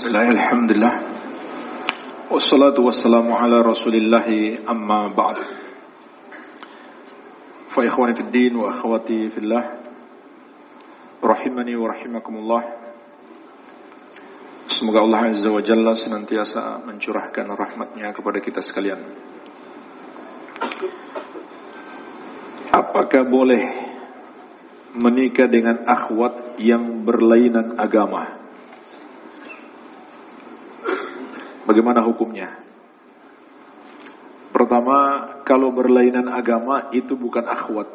Bismillah, Alhamdulillah. Wassalatu wassalamu ala rasulillahi amma ba'd. Fa ikhwani fid din wa akhwati fillah Rahimani wa rahimakumullah. Semoga Allah Azza wa Jalla senantiasa mencurahkan rahmatnya kepada kita sekalian. Apakah boleh menikah dengan akhwat yang berlainan agama? Bagaimana hukumnya? Pertama, kalau berlainan agama itu bukan akhwat.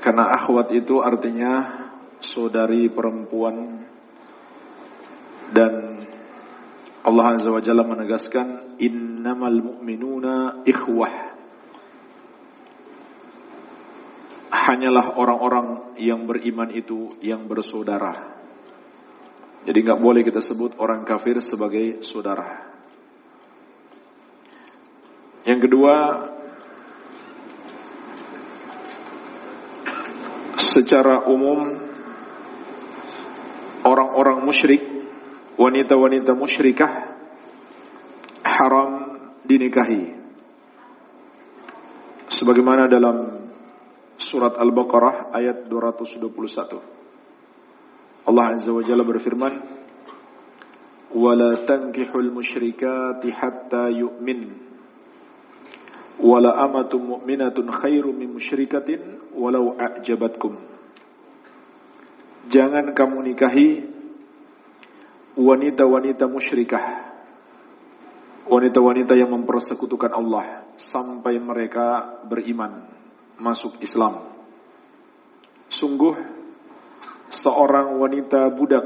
Karena akhwat itu artinya saudari perempuan dan Allah Azza wa Jalla menegaskan innamal mu'minuna ikhwah. Hanyalah orang-orang yang beriman itu yang bersaudara. Jadi nggak boleh kita sebut orang kafir sebagai saudara. Yang kedua, secara umum orang-orang musyrik, wanita-wanita musyrikah haram dinikahi. Sebagaimana dalam surat Al-Baqarah ayat 221. Allah Azza wa Jalla berfirman, "Wala tankihul musyrikati hatta yu'min." Wala amatun mu'minatun khairu min musyrikatin walau a'jabatkum. Jangan kamu nikahi wanita-wanita musyrikah. Wanita-wanita yang mempersekutukan Allah sampai mereka beriman, masuk Islam. Sungguh seorang wanita budak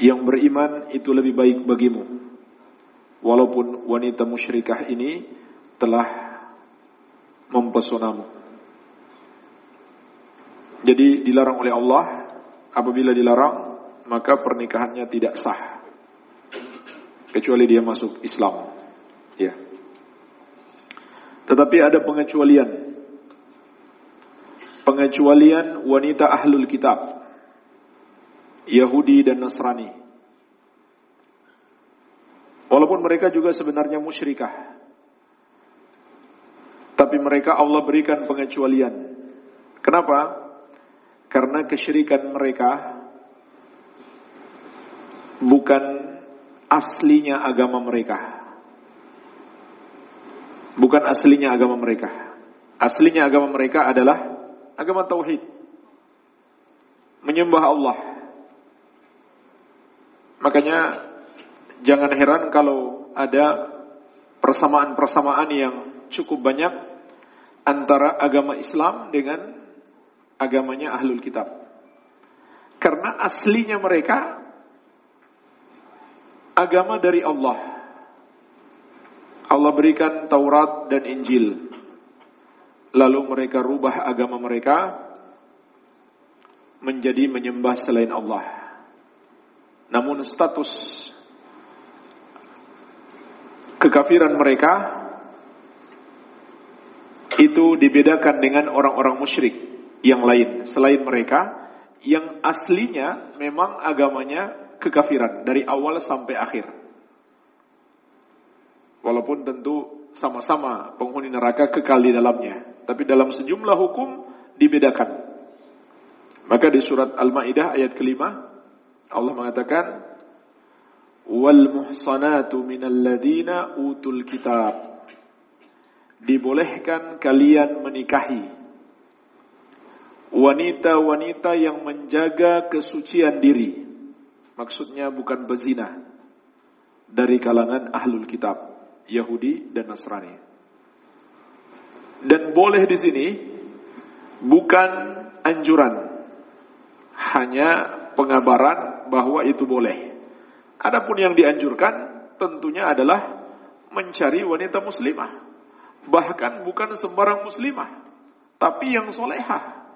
yang beriman itu lebih baik bagimu. Walaupun wanita musyrikah ini telah mempesonamu. Jadi dilarang oleh Allah, apabila dilarang, maka pernikahannya tidak sah. Kecuali dia masuk Islam. Ya. Tetapi ada pengecualian pengecualian wanita ahlul kitab Yahudi dan Nasrani. Walaupun mereka juga sebenarnya musyrikah tapi mereka Allah berikan pengecualian. Kenapa? karena kesyirikan mereka bukan aslinya agama mereka. Bukan aslinya agama mereka. Aslinya agama mereka adalah agama tauhid. Menyembah Allah. Makanya jangan heran kalau ada persamaan-persamaan yang cukup banyak antara agama Islam dengan agamanya Ahlul Kitab. Karena aslinya mereka agama dari Allah. Allah berikan Taurat dan Injil lalu mereka rubah agama mereka menjadi menyembah selain Allah. Namun status kekafiran mereka itu dibedakan dengan orang-orang musyrik yang lain selain mereka yang aslinya memang agamanya kekafiran dari awal sampai akhir. Walaupun tentu sama-sama penghuni neraka kekal di dalamnya. Tapi dalam sejumlah hukum dibedakan. Maka di surat Al-Maidah ayat kelima Allah mengatakan wal muhsanatu minal ladina utul kitab. Dibolehkan kalian menikahi wanita-wanita yang menjaga kesucian diri. Maksudnya bukan bezina dari kalangan ahlul kitab Yahudi dan Nasrani dan boleh di sini bukan anjuran, hanya pengabaran bahwa itu boleh. Adapun yang dianjurkan tentunya adalah mencari wanita muslimah. Bahkan bukan sembarang muslimah, tapi yang solehah.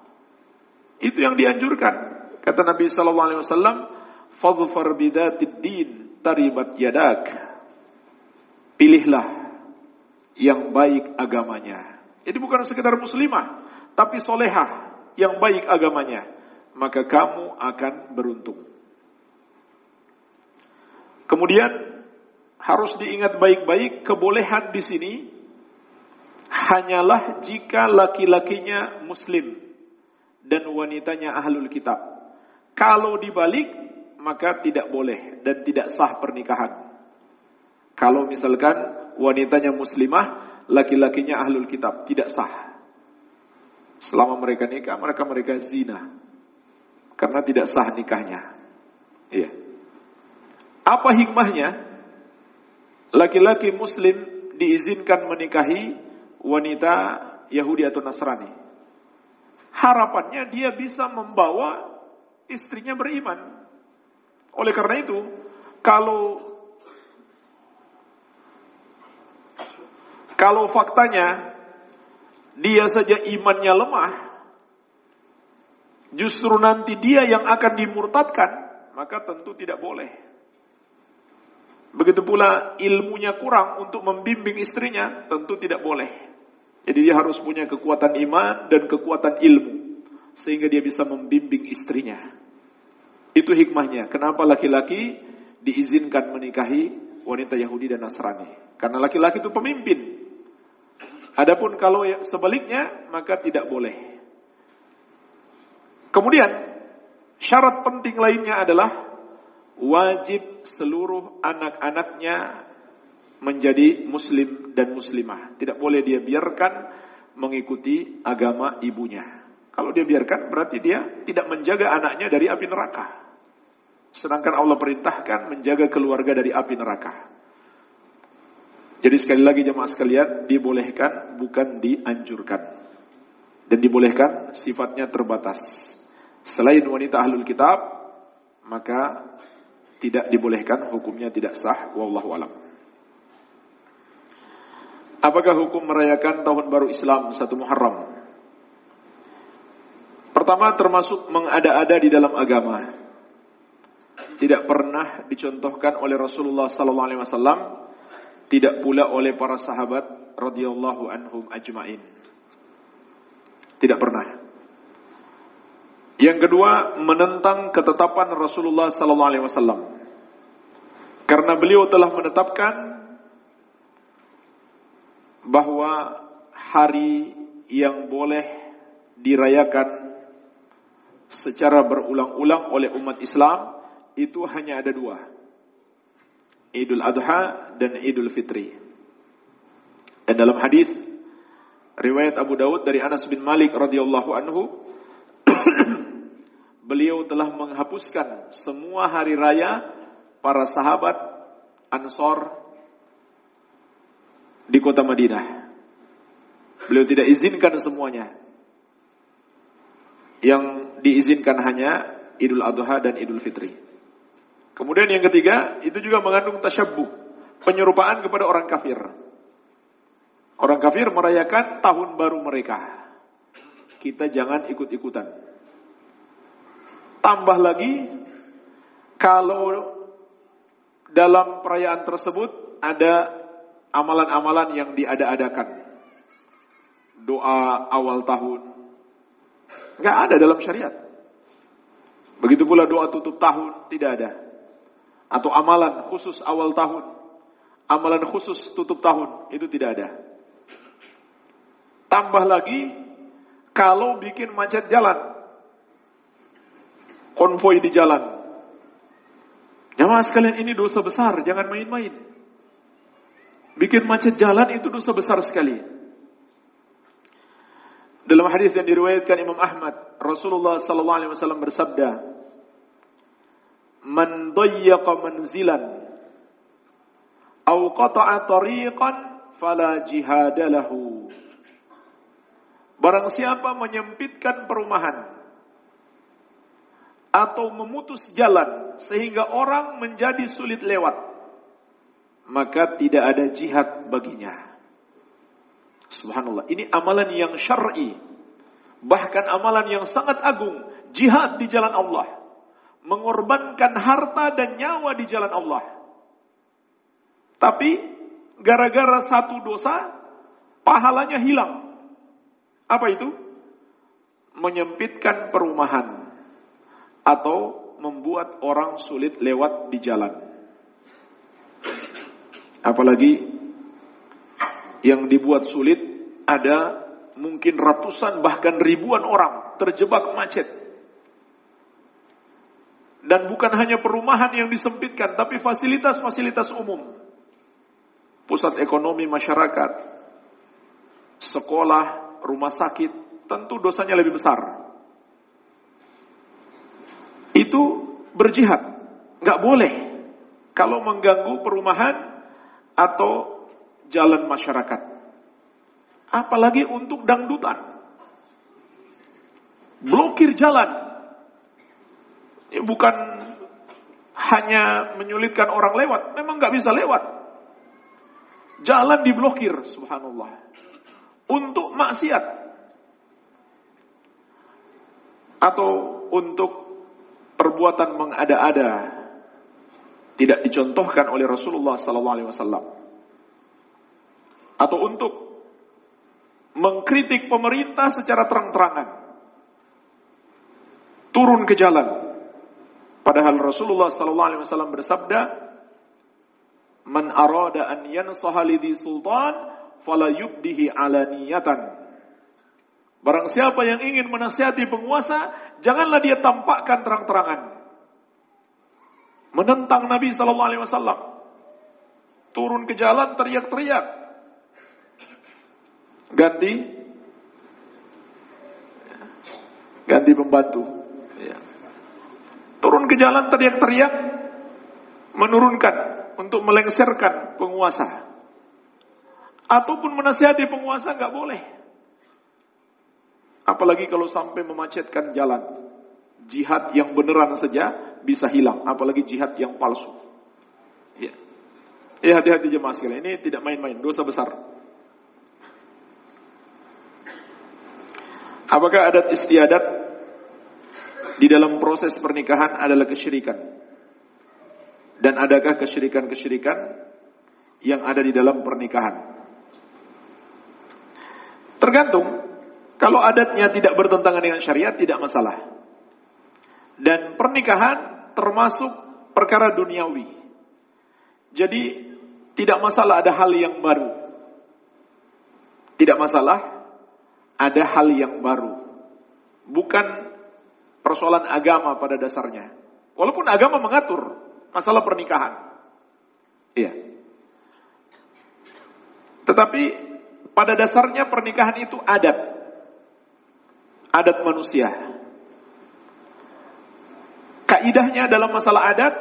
Itu yang dianjurkan. Kata Nabi Sallallahu Alaihi "Fadfar bidatid din taribat yadak." Pilihlah yang baik agamanya jadi bukan sekedar muslimah, tapi solehah yang baik agamanya. maka kamu akan beruntung. Kemudian harus diingat baik-baik kebolehan di sini hanyalah jika laki-lakinya muslim dan wanitanya ahlul kitab. Kalau dibalik maka tidak boleh dan tidak sah pernikahan. Kalau misalkan wanitanya muslimah, laki-lakinya ahlul kitab, tidak sah. Selama mereka nikah, mereka mereka zina. Karena tidak sah nikahnya. Iya. Apa hikmahnya? Laki-laki muslim diizinkan menikahi wanita Yahudi atau Nasrani. Harapannya dia bisa membawa istrinya beriman. Oleh karena itu, kalau kalau faktanya dia saja imannya lemah, justru nanti dia yang akan dimurtadkan, maka tentu tidak boleh. Begitu pula ilmunya kurang untuk membimbing istrinya, tentu tidak boleh. Jadi dia harus punya kekuatan iman dan kekuatan ilmu. Sehingga dia bisa membimbing istrinya. Itu hikmahnya. Kenapa laki-laki diizinkan menikahi wanita Yahudi dan Nasrani. Karena laki-laki itu pemimpin. Adapun kalau ya, sebaliknya, maka tidak boleh. Kemudian, syarat penting lainnya adalah wajib seluruh anak-anaknya menjadi muslim dan muslimah. Tidak boleh dia biarkan mengikuti agama ibunya. Kalau dia biarkan berarti dia tidak menjaga anaknya dari api neraka. Sedangkan Allah perintahkan menjaga keluarga dari api neraka. Jadi sekali lagi jemaah sekalian, dibolehkan bukan dianjurkan. Dan dibolehkan sifatnya terbatas. Selain wanita ahlul kitab, maka tidak dibolehkan, hukumnya tidak sah, wallahu alam. Apakah hukum merayakan tahun baru Islam satu Muharram? Pertama termasuk mengada-ada di dalam agama. Tidak pernah dicontohkan oleh Rasulullah sallallahu alaihi wasallam, tidak pula oleh para sahabat radhiyallahu anhum ajmain. Tidak pernah. Yang kedua, menentang ketetapan Rasulullah sallallahu alaihi wasallam. Karena beliau telah menetapkan bahwa hari yang boleh dirayakan secara berulang-ulang oleh umat Islam itu hanya ada dua. Idul Adha dan Idul Fitri. Dan dalam hadis riwayat Abu Dawud dari Anas bin Malik radhiyallahu anhu beliau telah menghapuskan semua hari raya para sahabat Ansor di kota Madinah. Beliau tidak izinkan semuanya. Yang diizinkan hanya Idul Adha dan Idul Fitri. Kemudian yang ketiga, itu juga mengandung tasyabbuh, penyerupaan kepada orang kafir. Orang kafir merayakan tahun baru mereka. Kita jangan ikut-ikutan. Tambah lagi, kalau dalam perayaan tersebut ada amalan-amalan yang diada-adakan. Doa awal tahun. Enggak ada dalam syariat. Begitu pula doa tutup tahun, tidak ada. Atau amalan khusus awal tahun. Amalan khusus tutup tahun, itu tidak ada. Tambah lagi, kalau bikin macet jalan, konvoi di jalan. Jamaah sekalian ini dosa besar, jangan main-main. Bikin macet jalan itu dosa besar sekali. Dalam hadis yang diriwayatkan Imam Ahmad, Rasulullah sallallahu alaihi wasallam bersabda, "Man dayyaqa manzilan aw qata'a tariqan fala jihada lahu." Barang siapa menyempitkan perumahan atau memutus jalan sehingga orang menjadi sulit lewat, maka tidak ada jihad baginya. Subhanallah, ini amalan yang syar'i, bahkan amalan yang sangat agung, jihad di jalan Allah, mengorbankan harta dan nyawa di jalan Allah. Tapi gara-gara satu dosa, pahalanya hilang. Apa itu? Menyempitkan perumahan atau membuat orang sulit lewat di jalan. Apalagi yang dibuat sulit ada mungkin ratusan bahkan ribuan orang terjebak macet. Dan bukan hanya perumahan yang disempitkan, tapi fasilitas-fasilitas umum. Pusat ekonomi masyarakat, sekolah, rumah sakit, tentu dosanya lebih besar. Itu berjihad. Nggak boleh. Kalau mengganggu perumahan atau jalan masyarakat. Apalagi untuk dangdutan. Blokir jalan. Bukan hanya menyulitkan orang lewat. Memang nggak bisa lewat. Jalan diblokir, subhanallah. Untuk maksiat. Atau untuk perbuatan mengada-ada tidak dicontohkan oleh Rasulullah wasallam. Atau untuk mengkritik pemerintah secara terang-terangan. Turun ke jalan. Padahal Rasulullah sallallahu alaihi wasallam bersabda, "Man arada an yansaha lidhi sultan fala yubdihi alaniyatan." Barang siapa yang ingin menasihati penguasa, janganlah dia tampakkan terang-terangan. Menentang Nabi Sallallahu Alaihi Wasallam, turun ke jalan teriak-teriak, ganti, ganti pembantu. Turun ke jalan teriak-teriak, menurunkan untuk melengsarkan penguasa, ataupun menasihati penguasa nggak boleh. Apalagi kalau sampai memacetkan jalan. Jihad yang beneran saja bisa hilang. Apalagi jihad yang palsu. Ya. Ya hati-hati jemaah sekalian. Ini tidak main-main. Dosa besar. Apakah adat istiadat di dalam proses pernikahan adalah kesyirikan? Dan adakah kesyirikan-kesyirikan yang ada di dalam pernikahan? Tergantung kalau adatnya tidak bertentangan dengan syariat tidak masalah. Dan pernikahan termasuk perkara duniawi. Jadi tidak masalah ada hal yang baru. Tidak masalah ada hal yang baru. Bukan persoalan agama pada dasarnya. Walaupun agama mengatur masalah pernikahan. Iya. Tetapi pada dasarnya pernikahan itu adat adat manusia. Kaidahnya dalam masalah adat,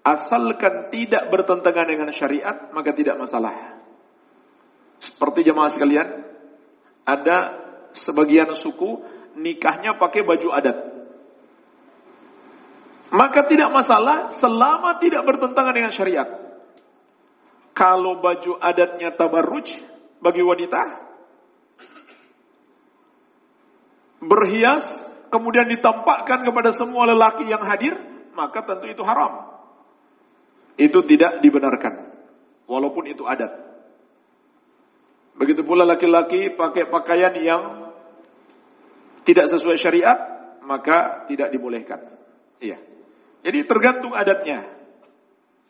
asalkan tidak bertentangan dengan syariat, maka tidak masalah. Seperti jemaah sekalian, ada sebagian suku nikahnya pakai baju adat. Maka tidak masalah selama tidak bertentangan dengan syariat. Kalau baju adatnya tabarruj bagi wanita, berhias, kemudian ditampakkan kepada semua lelaki yang hadir, maka tentu itu haram. Itu tidak dibenarkan. Walaupun itu adat. Begitu pula laki-laki pakai pakaian yang tidak sesuai syariat, maka tidak dibolehkan. Iya. Jadi tergantung adatnya.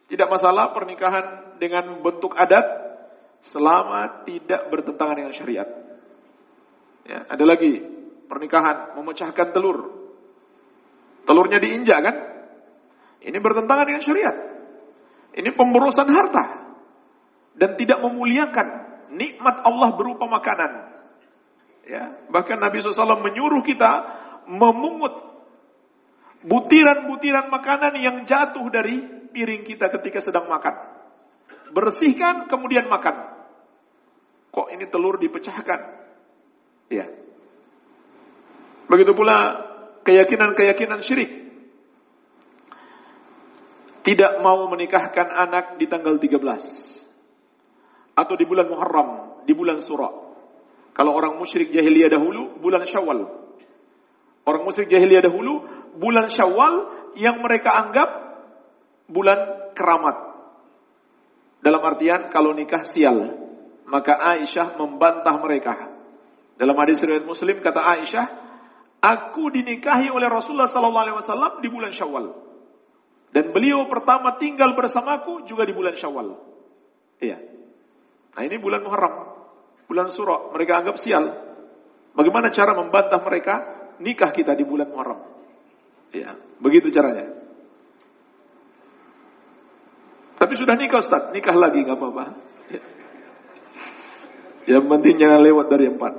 Tidak masalah pernikahan dengan bentuk adat selama tidak bertentangan dengan syariat. Ya, ada lagi pernikahan, memecahkan telur. Telurnya diinjak kan? Ini bertentangan dengan syariat. Ini pemborosan harta. Dan tidak memuliakan nikmat Allah berupa makanan. Ya, bahkan Nabi SAW menyuruh kita memungut butiran-butiran makanan yang jatuh dari piring kita ketika sedang makan. Bersihkan kemudian makan. Kok ini telur dipecahkan? Ya, Begitu pula keyakinan-keyakinan syirik. Tidak mau menikahkan anak di tanggal 13. Atau di bulan Muharram, di bulan Surah. Kalau orang musyrik jahiliyah dahulu, bulan Syawal. Orang musyrik jahiliyah dahulu, bulan Syawal yang mereka anggap bulan keramat. Dalam artian kalau nikah sial, maka Aisyah membantah mereka. Dalam hadis riwayat Muslim kata Aisyah, Aku dinikahi oleh Rasulullah wasallam di bulan Syawal. Dan beliau pertama tinggal bersamaku juga di bulan Syawal. Iya. Nah, ini bulan Muharram. Bulan Surah. Mereka anggap sial. Bagaimana cara membantah mereka nikah kita di bulan Muharram? Iya, begitu caranya. Tapi sudah nikah Ustaz, nikah lagi nggak apa-apa. Ya. Yang penting jangan lewat dari empat.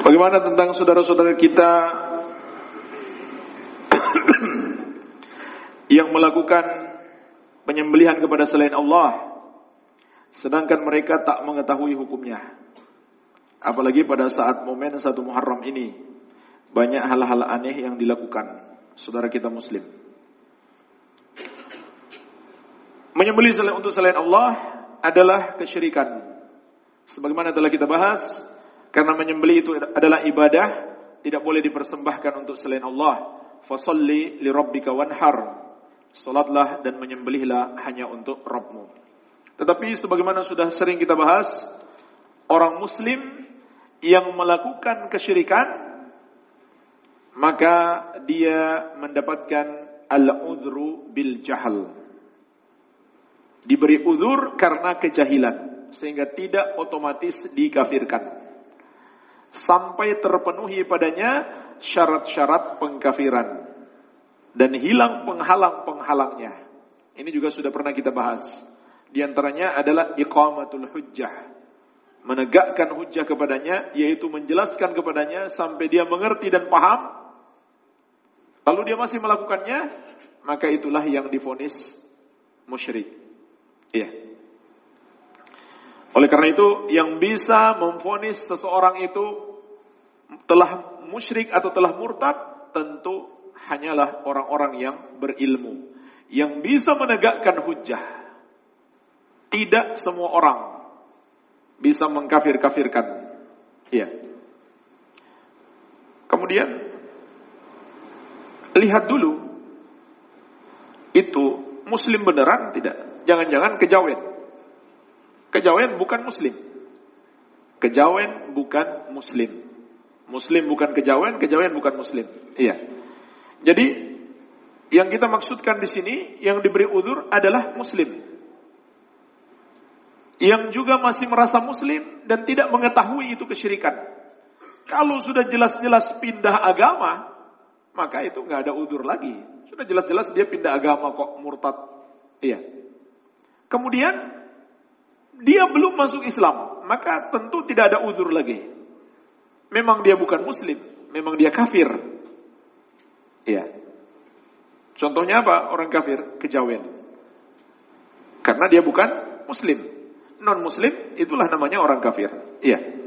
Bagaimana tentang saudara-saudara kita yang melakukan penyembelihan kepada selain Allah sedangkan mereka tak mengetahui hukumnya. Apalagi pada saat momen satu Muharram ini banyak hal-hal aneh yang dilakukan saudara kita muslim. Menyembelih untuk selain Allah adalah kesyirikan. Sebagaimana telah kita bahas, karena menyembelih itu adalah ibadah, tidak boleh dipersembahkan untuk selain Allah. Fasalli li rabbika wanhar. Salatlah dan menyembelihlah hanya untuk Rabbmu. Tetapi sebagaimana sudah sering kita bahas, orang muslim yang melakukan kesyirikan maka dia mendapatkan al-udhru bil jahal. Diberi uzur karena kejahilan sehingga tidak otomatis dikafirkan sampai terpenuhi padanya syarat-syarat pengkafiran dan hilang penghalang-penghalangnya. Ini juga sudah pernah kita bahas. Di antaranya adalah iqamatul hujjah. Menegakkan hujjah kepadanya yaitu menjelaskan kepadanya sampai dia mengerti dan paham. Lalu dia masih melakukannya, maka itulah yang difonis musyrik. Iya. Oleh karena itu, yang bisa memfonis seseorang itu telah musyrik atau telah murtad, tentu hanyalah orang-orang yang berilmu. Yang bisa menegakkan hujah. Tidak semua orang bisa mengkafir-kafirkan. Iya. Kemudian, lihat dulu. Itu muslim beneran tidak? Jangan-jangan kejawen. Kejawen bukan muslim. Kejawen bukan muslim. Muslim bukan kejawen, kejawen bukan muslim. Iya. Jadi yang kita maksudkan di sini yang diberi udur adalah muslim. Yang juga masih merasa muslim dan tidak mengetahui itu kesyirikan. Kalau sudah jelas-jelas pindah agama, maka itu nggak ada udur lagi. Sudah jelas-jelas dia pindah agama kok murtad. Iya. Kemudian dia belum masuk Islam, maka tentu tidak ada uzur lagi. Memang dia bukan muslim, memang dia kafir. Iya. Contohnya apa? Orang kafir kejawen. Karena dia bukan muslim. Non muslim itulah namanya orang kafir. Iya.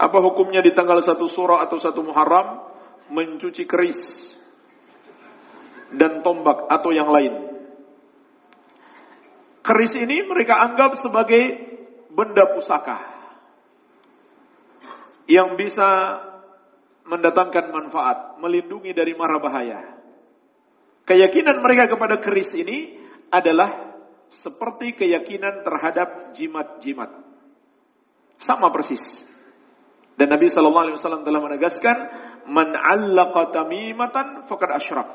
Apa hukumnya di tanggal satu surah atau satu Muharram mencuci keris dan tombak atau yang lain? Keris ini mereka anggap sebagai benda pusaka yang bisa mendatangkan manfaat, melindungi dari mara bahaya. Keyakinan mereka kepada keris ini adalah seperti keyakinan terhadap jimat-jimat. Sama persis. Dan Nabi Shallallahu Alaihi Wasallam telah menegaskan, "Man allaqa tamimatan faqad asyrak."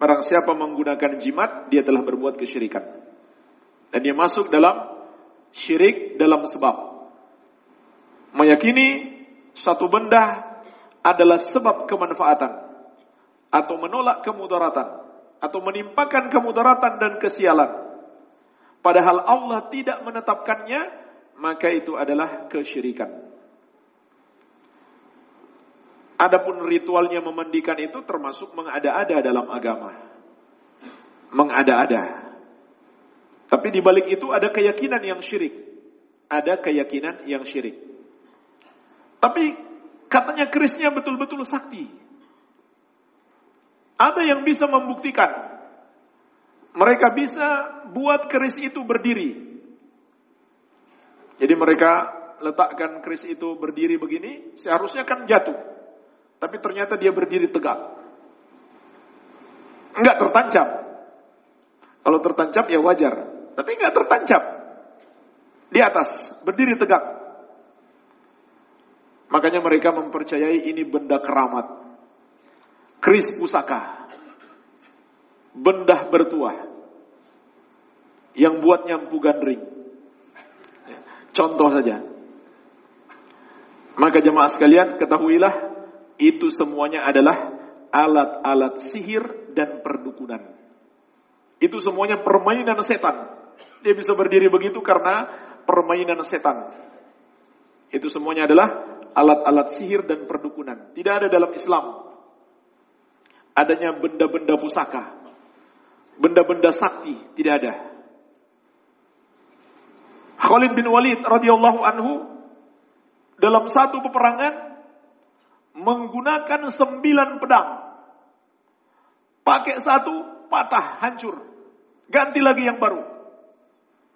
Barang siapa menggunakan jimat, dia telah berbuat kesyirikan. Dan dia masuk dalam syirik dalam sebab. Meyakini satu benda adalah sebab kemanfaatan atau menolak kemudaratan atau menimpakan kemudaratan dan kesialan. Padahal Allah tidak menetapkannya, maka itu adalah kesyirikan. Adapun ritualnya memandikan itu termasuk mengada-ada dalam agama. Mengada-ada. Tapi di balik itu ada keyakinan yang syirik. Ada keyakinan yang syirik. Tapi katanya kerisnya betul-betul sakti. Ada yang bisa membuktikan. Mereka bisa buat keris itu berdiri. Jadi mereka letakkan keris itu berdiri begini, seharusnya kan jatuh. Tapi ternyata dia berdiri tegak. Enggak tertancap. Kalau tertancap ya wajar. Tapi enggak tertancap. Di atas, berdiri tegak. Makanya mereka mempercayai ini benda keramat. Keris pusaka. Benda bertuah. Yang buat nyampu gandring. Contoh saja. Maka jemaah sekalian ketahuilah itu semuanya adalah alat-alat sihir dan perdukunan. Itu semuanya permainan setan. Dia bisa berdiri begitu karena permainan setan. Itu semuanya adalah alat-alat sihir dan perdukunan. Tidak ada dalam Islam adanya benda-benda pusaka, benda-benda sakti, tidak ada. Khalid bin Walid radhiyallahu anhu dalam satu peperangan menggunakan sembilan pedang. Pakai satu, patah, hancur. Ganti lagi yang baru.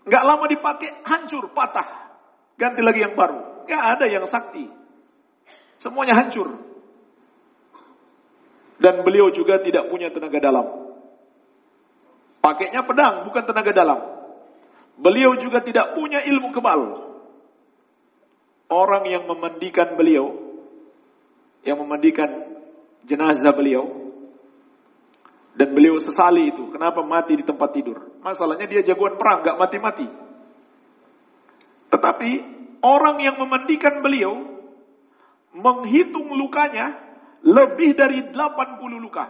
Gak lama dipakai, hancur, patah. Ganti lagi yang baru. Gak ada yang sakti. Semuanya hancur. Dan beliau juga tidak punya tenaga dalam. Pakainya pedang, bukan tenaga dalam. Beliau juga tidak punya ilmu kebal. Orang yang memandikan beliau yang memandikan jenazah beliau dan beliau sesali itu kenapa mati di tempat tidur masalahnya dia jagoan perang gak mati-mati tetapi orang yang memandikan beliau menghitung lukanya lebih dari 80 luka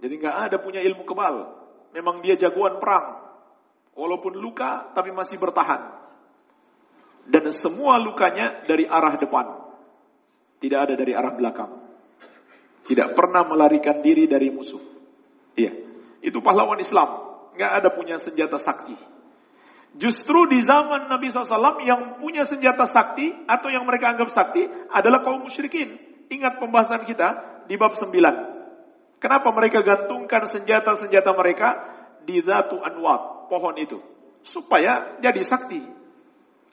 jadi gak ada punya ilmu kebal memang dia jagoan perang walaupun luka tapi masih bertahan dan semua lukanya dari arah depan tidak ada dari arah belakang. Tidak pernah melarikan diri dari musuh. Iya. Itu pahlawan Islam. Nggak ada punya senjata sakti. Justru di zaman Nabi SAW yang punya senjata sakti atau yang mereka anggap sakti adalah kaum musyrikin. Ingat pembahasan kita di bab 9. Kenapa mereka gantungkan senjata-senjata mereka di Zatu Anwat, pohon itu. Supaya jadi sakti.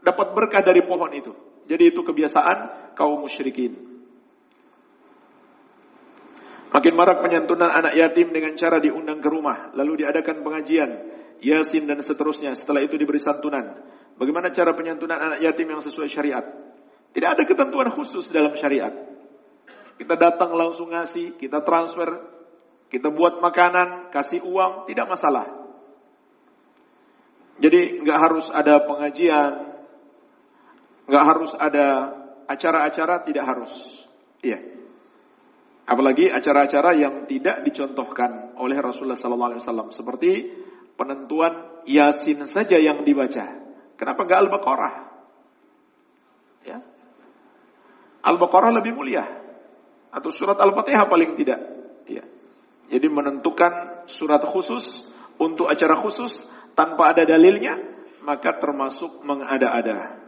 Dapat berkah dari pohon itu. Jadi itu kebiasaan kaum musyrikin. Makin marak penyantunan anak yatim dengan cara diundang ke rumah, lalu diadakan pengajian, yasin dan seterusnya. Setelah itu diberi santunan. Bagaimana cara penyantunan anak yatim yang sesuai syariat? Tidak ada ketentuan khusus dalam syariat. Kita datang langsung ngasih, kita transfer, kita buat makanan, kasih uang, tidak masalah. Jadi nggak harus ada pengajian, nggak harus ada acara-acara, tidak harus. Iya. Apalagi acara-acara yang tidak dicontohkan oleh Rasulullah SAW seperti penentuan Yasin saja yang dibaca. Kenapa nggak Al-Baqarah? Ya. Al-Baqarah lebih mulia atau surat Al-Fatihah paling tidak. Ya. Jadi menentukan surat khusus untuk acara khusus tanpa ada dalilnya maka termasuk mengada-ada.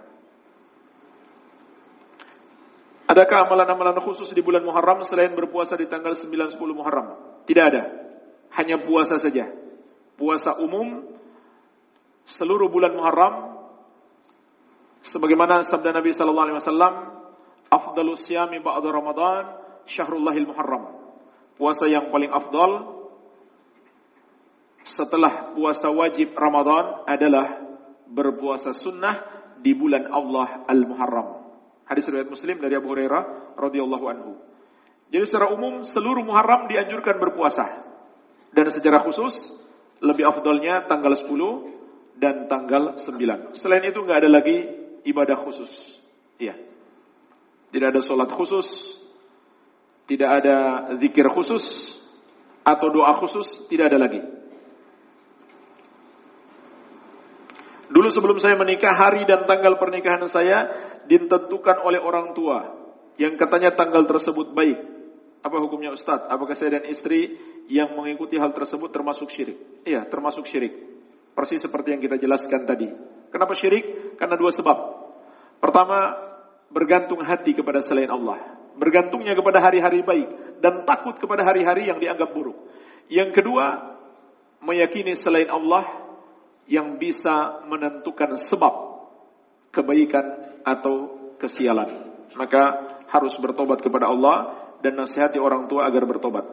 Adakah amalan-amalan khusus di bulan Muharram selain berpuasa di tanggal 9-10 Muharram? Tidak ada. Hanya puasa saja. Puasa umum seluruh bulan Muharram sebagaimana sabda Nabi sallallahu alaihi wasallam, "Afdalus siyami ba'da Ramadan syahrullahil Muharram." Puasa yang paling afdal setelah puasa wajib Ramadan adalah berpuasa sunnah di bulan Allah Al-Muharram. Hadis riwayat Muslim dari Abu Hurairah radhiyallahu anhu. Jadi secara umum seluruh Muharram dianjurkan berpuasa. Dan secara khusus lebih afdolnya tanggal 10 dan tanggal 9. Selain itu nggak ada lagi ibadah khusus. Iya. Tidak ada sholat khusus, tidak ada zikir khusus atau doa khusus, tidak ada lagi. Dulu sebelum saya menikah, hari dan tanggal pernikahan saya ditentukan oleh orang tua yang katanya tanggal tersebut baik. Apa hukumnya Ustadz? Apakah saya dan istri yang mengikuti hal tersebut termasuk syirik? Iya, termasuk syirik. Persis seperti yang kita jelaskan tadi. Kenapa syirik? Karena dua sebab. Pertama, bergantung hati kepada selain Allah. Bergantungnya kepada hari-hari baik dan takut kepada hari-hari yang dianggap buruk. Yang kedua, meyakini selain Allah yang bisa menentukan sebab kebaikan atau kesialan. Maka harus bertobat kepada Allah dan nasihati orang tua agar bertobat.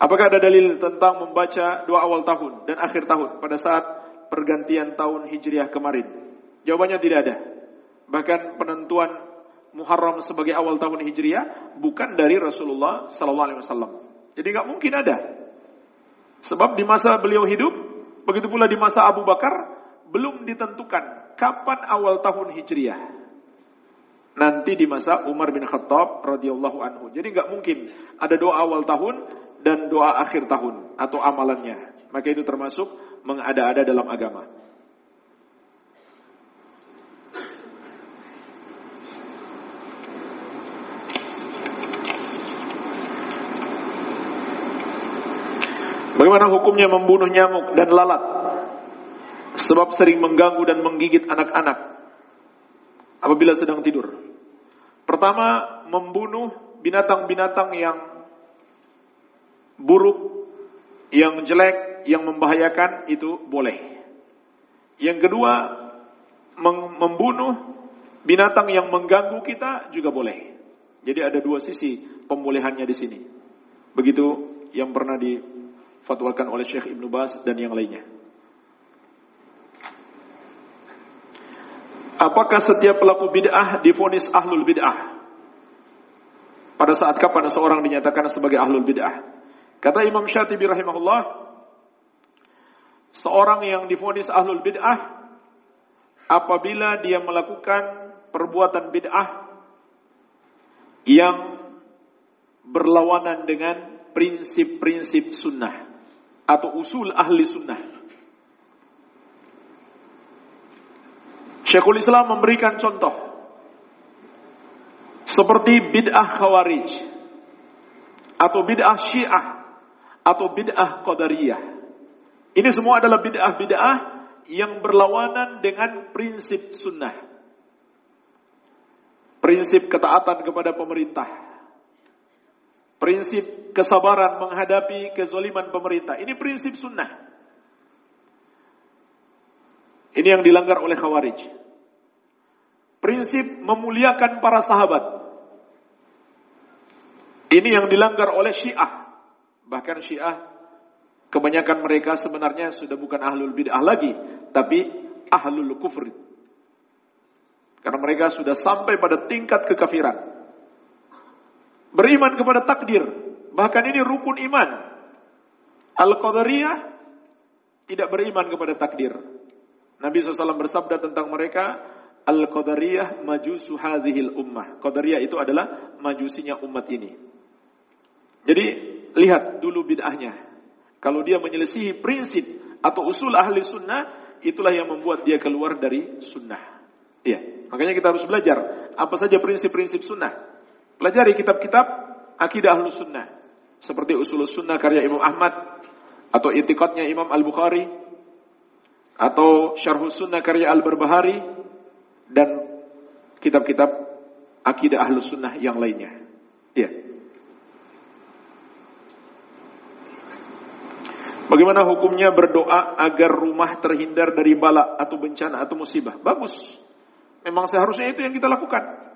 Apakah ada dalil tentang membaca doa awal tahun dan akhir tahun pada saat pergantian tahun Hijriah kemarin? Jawabannya tidak ada. Bahkan penentuan Muharram sebagai awal tahun Hijriah bukan dari Rasulullah sallallahu alaihi wasallam. Jadi nggak mungkin ada. Sebab di masa beliau hidup, begitu pula di masa Abu Bakar, belum ditentukan kapan awal tahun Hijriah nanti di masa Umar bin Khattab radhiyallahu anhu. Jadi nggak mungkin ada doa awal tahun dan doa akhir tahun atau amalannya. Maka itu termasuk mengada-ada dalam agama. Bagaimana hukumnya membunuh nyamuk dan lalat? Sebab sering mengganggu dan menggigit anak-anak apabila sedang tidur. Pertama, membunuh binatang-binatang yang buruk, yang jelek, yang membahayakan itu boleh. Yang kedua, membunuh binatang yang mengganggu kita juga boleh. Jadi ada dua sisi pembolehannya di sini. Begitu yang pernah difatwakan oleh Syekh Ibnu Bas dan yang lainnya. Apakah setiap pelaku bid'ah difonis ahlul bid'ah? Pada saat kapan seorang dinyatakan sebagai ahlul bid'ah? Kata Imam Syatibi rahimahullah, seorang yang difonis ahlul bid'ah apabila dia melakukan perbuatan bid'ah yang berlawanan dengan prinsip-prinsip sunnah atau usul ahli sunnah. Syekhul Islam memberikan contoh seperti bid'ah khawarij atau bid'ah syiah atau bid'ah qadariyah. Ini semua adalah bid'ah-bid'ah yang berlawanan dengan prinsip sunnah. Prinsip ketaatan kepada pemerintah. Prinsip kesabaran menghadapi kezoliman pemerintah. Ini prinsip sunnah. Ini yang dilanggar oleh Khawarij. Prinsip memuliakan para sahabat. Ini yang dilanggar oleh Syiah. Bahkan Syiah kebanyakan mereka sebenarnya sudah bukan ahlul bid'ah lagi, tapi ahlul kufri. Karena mereka sudah sampai pada tingkat kekafiran. Beriman kepada takdir, bahkan ini rukun iman. Al-Qadariyah tidak beriman kepada takdir. Nabi SAW bersabda tentang mereka, Al-Qadariyah majusu hadhil ummah. Qadariyah itu adalah majusinya umat ini. Jadi lihat dulu bid'ahnya. Kalau dia menyelesihi prinsip atau usul ahli sunnah, itulah yang membuat dia keluar dari sunnah. Iya, makanya kita harus belajar apa saja prinsip-prinsip sunnah. Pelajari kitab-kitab akidah ahli sunnah. Seperti usul sunnah karya Imam Ahmad, atau itikadnya Imam Al-Bukhari, atau syarh sunnah karya Al-Barbahari, dan kitab-kitab akidah ahli sunnah yang lainnya. Iya. Bagaimana hukumnya berdoa agar rumah terhindar dari bala atau bencana atau musibah? Bagus. Memang seharusnya itu yang kita lakukan.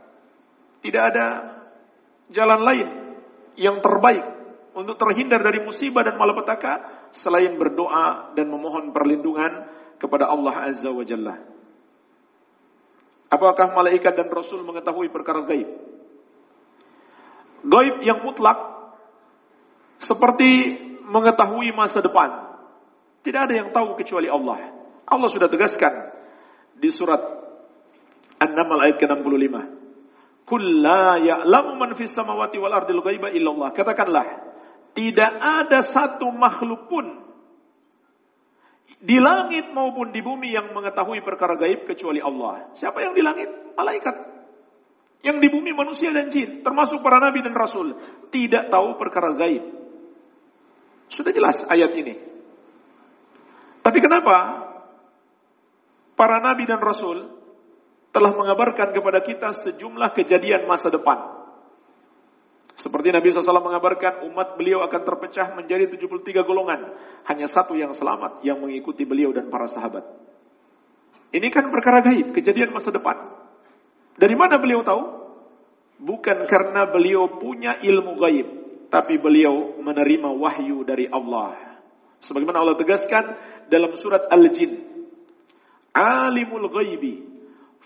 Tidak ada jalan lain yang terbaik untuk terhindar dari musibah dan malapetaka selain berdoa dan memohon perlindungan kepada Allah Azza wa Jalla. Apakah malaikat dan rasul mengetahui perkara gaib? Gaib yang mutlak seperti mengetahui masa depan. Tidak ada yang tahu kecuali Allah. Allah sudah tegaskan di surat An-Naml ayat ke-65. Kul la ya'lamu man fis samawati wal ardil ghaiba illallah. Katakanlah, tidak ada satu makhluk pun di langit maupun di bumi yang mengetahui perkara gaib kecuali Allah. Siapa yang di langit? Malaikat. Yang di bumi manusia dan jin, termasuk para nabi dan rasul, tidak tahu perkara gaib. Sudah jelas ayat ini. Tapi kenapa para nabi dan rasul telah mengabarkan kepada kita sejumlah kejadian masa depan. Seperti Nabi SAW mengabarkan umat beliau akan terpecah menjadi 73 golongan. Hanya satu yang selamat yang mengikuti beliau dan para sahabat. Ini kan perkara gaib, kejadian masa depan. Dari mana beliau tahu? Bukan karena beliau punya ilmu gaib. tapi beliau menerima wahyu dari Allah. Sebagaimana Allah tegaskan dalam surat Al-Jin. Alimul ghaibi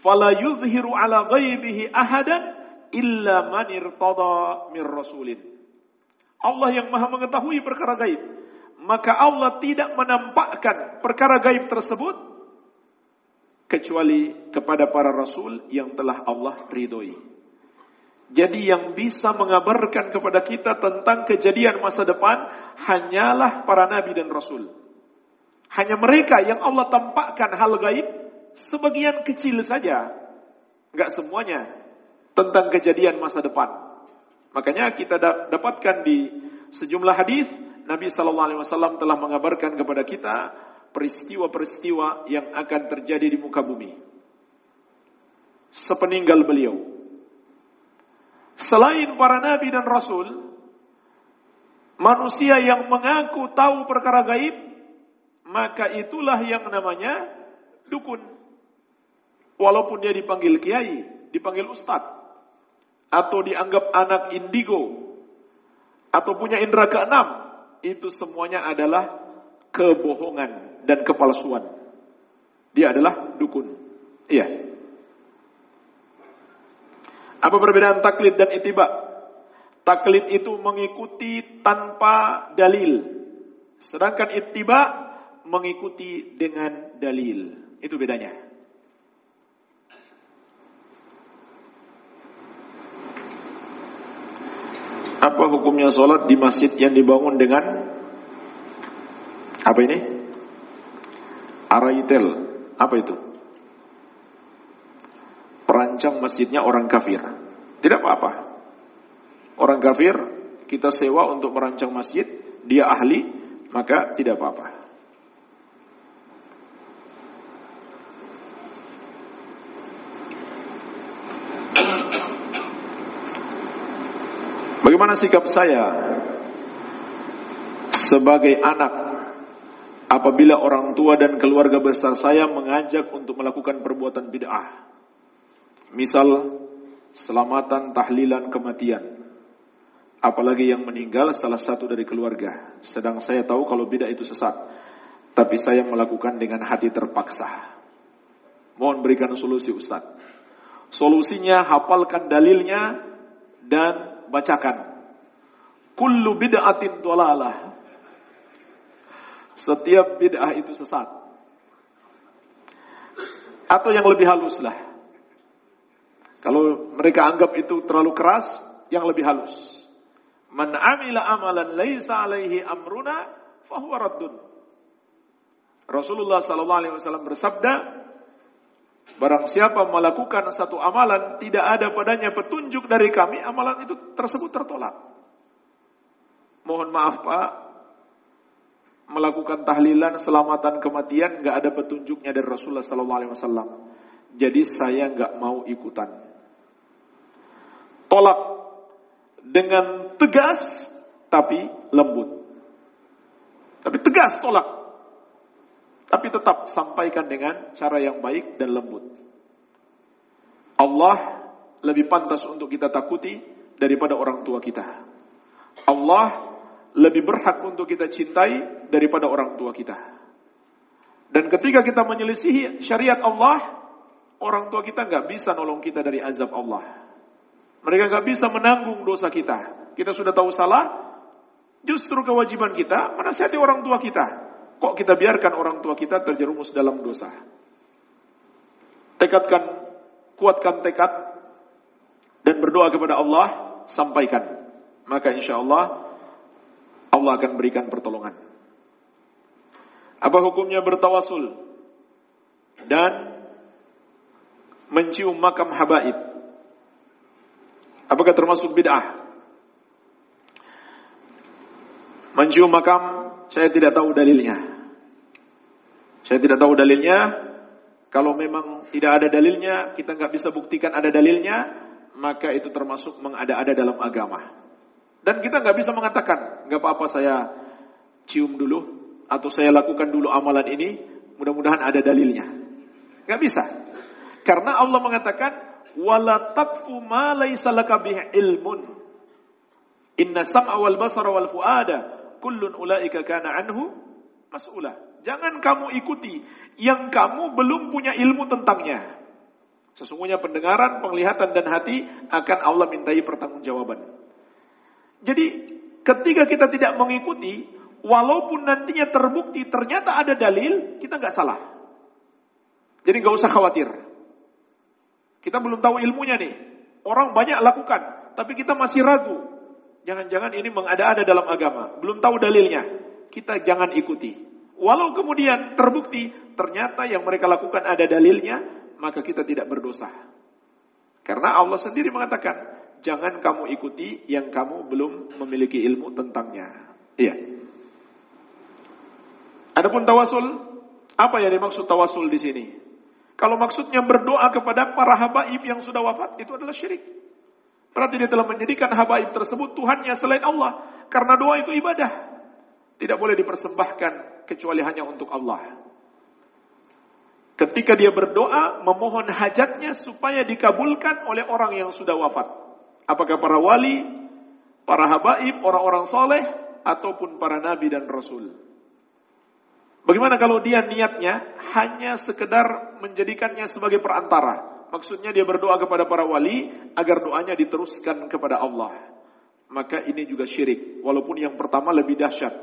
fala yuzhiru ala ghaibihi ahadan illa man irtada min rasulin. Allah yang Maha mengetahui perkara gaib, maka Allah tidak menampakkan perkara gaib tersebut kecuali kepada para rasul yang telah Allah ridhoi. Jadi yang bisa mengabarkan kepada kita tentang kejadian masa depan hanyalah para nabi dan rasul. Hanya mereka yang Allah tampakkan hal gaib sebagian kecil saja. Enggak semuanya tentang kejadian masa depan. Makanya kita dapatkan di sejumlah hadis Nabi sallallahu alaihi wasallam telah mengabarkan kepada kita peristiwa-peristiwa yang akan terjadi di muka bumi. Sepeninggal beliau. Selain para nabi dan rasul, manusia yang mengaku tahu perkara gaib, maka itulah yang namanya dukun. Walaupun dia dipanggil kiai, dipanggil ustadz, atau dianggap anak indigo, atau punya indera keenam, itu semuanya adalah kebohongan dan kepalsuan. Dia adalah dukun. Iya. Apa perbedaan taklid dan itiba? Taklid itu mengikuti tanpa dalil. Sedangkan itiba mengikuti dengan dalil. Itu bedanya. Apa hukumnya sholat di masjid yang dibangun dengan apa ini? Araitel. Apa itu? merancang masjidnya orang kafir. Tidak apa-apa. Orang kafir kita sewa untuk merancang masjid, dia ahli, maka tidak apa-apa. Bagaimana sikap saya sebagai anak apabila orang tua dan keluarga besar saya mengajak untuk melakukan perbuatan bid'ah? Misal selamatan tahlilan kematian. Apalagi yang meninggal salah satu dari keluarga. Sedang saya tahu kalau beda itu sesat. Tapi saya melakukan dengan hati terpaksa. Mohon berikan solusi Ustaz. Solusinya hafalkan dalilnya dan bacakan. Kullu bid'atin dolalah. Setiap bid'ah itu sesat. Atau yang lebih halus lah. Kalau mereka anggap itu terlalu keras, yang lebih halus. Man amila amalan laisa alaihi amruna fahuwa raddun. Rasulullah sallallahu alaihi wasallam bersabda, barang siapa melakukan satu amalan tidak ada padanya petunjuk dari kami, amalan itu tersebut tertolak. Mohon maaf Pak, melakukan tahlilan selamatan kematian nggak ada petunjuknya dari Rasulullah sallallahu alaihi wasallam. Jadi saya nggak mau ikutan tolak dengan tegas tapi lembut. Tapi tegas tolak. Tapi tetap sampaikan dengan cara yang baik dan lembut. Allah lebih pantas untuk kita takuti daripada orang tua kita. Allah lebih berhak untuk kita cintai daripada orang tua kita. Dan ketika kita menyelisihi syariat Allah, orang tua kita nggak bisa nolong kita dari azab Allah. Mereka nggak bisa menanggung dosa kita. Kita sudah tahu salah, justru kewajiban kita menasihati orang tua kita. Kok kita biarkan orang tua kita terjerumus dalam dosa? Tekadkan, kuatkan tekad, dan berdoa kepada Allah, sampaikan. Maka insya Allah, Allah akan berikan pertolongan. Apa hukumnya bertawasul dan mencium makam habaib? Apakah termasuk bid'ah? Mencium makam, saya tidak tahu dalilnya. Saya tidak tahu dalilnya. Kalau memang tidak ada dalilnya, kita nggak bisa buktikan ada dalilnya, maka itu termasuk mengada-ada dalam agama. Dan kita nggak bisa mengatakan, nggak apa-apa saya cium dulu atau saya lakukan dulu amalan ini, mudah-mudahan ada dalilnya. Nggak bisa. Karena Allah mengatakan wala taqfu ma ilmun. Inna sam'a wal basara wal fuada kullun ulaika kana anhu mas'ula. Jangan kamu ikuti yang kamu belum punya ilmu tentangnya. Sesungguhnya pendengaran, penglihatan dan hati akan Allah mintai pertanggungjawaban. Jadi ketika kita tidak mengikuti, walaupun nantinya terbukti ternyata ada dalil, kita nggak salah. Jadi nggak usah khawatir. Kita belum tahu ilmunya nih. Orang banyak lakukan, tapi kita masih ragu. Jangan-jangan ini mengada-ada dalam agama, belum tahu dalilnya. Kita jangan ikuti. Walau kemudian terbukti ternyata yang mereka lakukan ada dalilnya, maka kita tidak berdosa. Karena Allah sendiri mengatakan, jangan kamu ikuti yang kamu belum memiliki ilmu tentangnya. Iya. Adapun tawasul, apa yang dimaksud tawasul di sini? Kalau maksudnya berdoa kepada para habaib yang sudah wafat, itu adalah syirik. Berarti dia telah menjadikan habaib tersebut Tuhannya selain Allah. Karena doa itu ibadah. Tidak boleh dipersembahkan kecuali hanya untuk Allah. Ketika dia berdoa, memohon hajatnya supaya dikabulkan oleh orang yang sudah wafat. Apakah para wali, para habaib, orang-orang soleh, ataupun para nabi dan rasul. Bagaimana kalau dia niatnya hanya sekedar menjadikannya sebagai perantara? Maksudnya dia berdoa kepada para wali agar doanya diteruskan kepada Allah. Maka ini juga syirik. Walaupun yang pertama lebih dahsyat.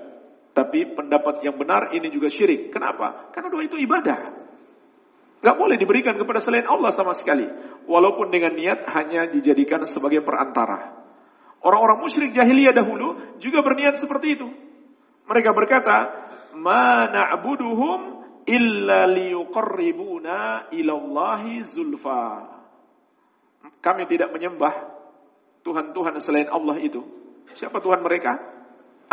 Tapi pendapat yang benar ini juga syirik. Kenapa? Karena doa itu ibadah. Gak boleh diberikan kepada selain Allah sama sekali. Walaupun dengan niat hanya dijadikan sebagai perantara. Orang-orang musyrik jahiliyah dahulu juga berniat seperti itu. Mereka berkata, Ma na'buduhum illa liyuqarribuna ilallahi zulfa. Kami tidak menyembah Tuhan-Tuhan selain Allah itu. Siapa Tuhan mereka?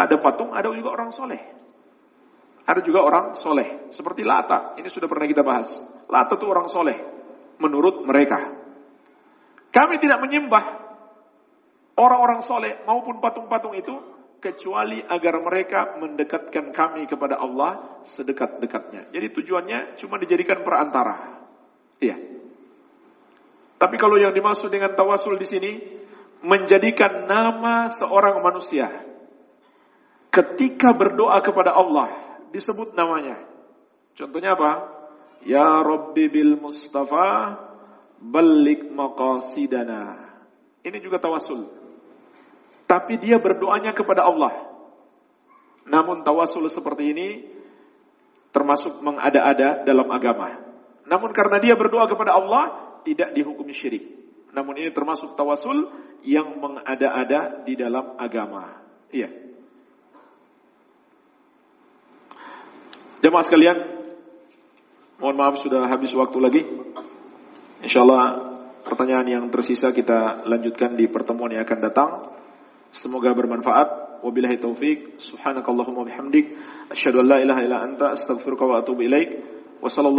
Ada patung, ada juga orang soleh. Ada juga orang soleh. Seperti Lata. Ini sudah pernah kita bahas. Lata itu orang soleh. Menurut mereka. Kami tidak menyembah orang-orang soleh maupun patung-patung itu. Kecuali agar mereka mendekatkan kami kepada Allah sedekat-dekatnya. Jadi tujuannya cuma dijadikan perantara. Iya. Tapi kalau yang dimaksud dengan tawasul di sini menjadikan nama seorang manusia ketika berdoa kepada Allah disebut namanya. Contohnya apa? Ya Rabbi bil Mustafa balik maqasidana. Ini juga tawasul. Tapi dia berdoanya kepada Allah. Namun tawasul seperti ini termasuk mengada-ada dalam agama. Namun karena dia berdoa kepada Allah tidak dihukumi syirik. Namun ini termasuk tawasul yang mengada-ada di dalam agama. Iya. Jemaah sekalian, mohon maaf sudah habis waktu lagi. Insyaallah pertanyaan yang tersisa kita lanjutkan di pertemuan yang akan datang. Semoga bermanfaat. Wabillahi taufik. Subhanakallahumma bihamdik. Asyhadu an la ilaha illa anta astaghfiruka wa atubu ilaik. Wassallallahu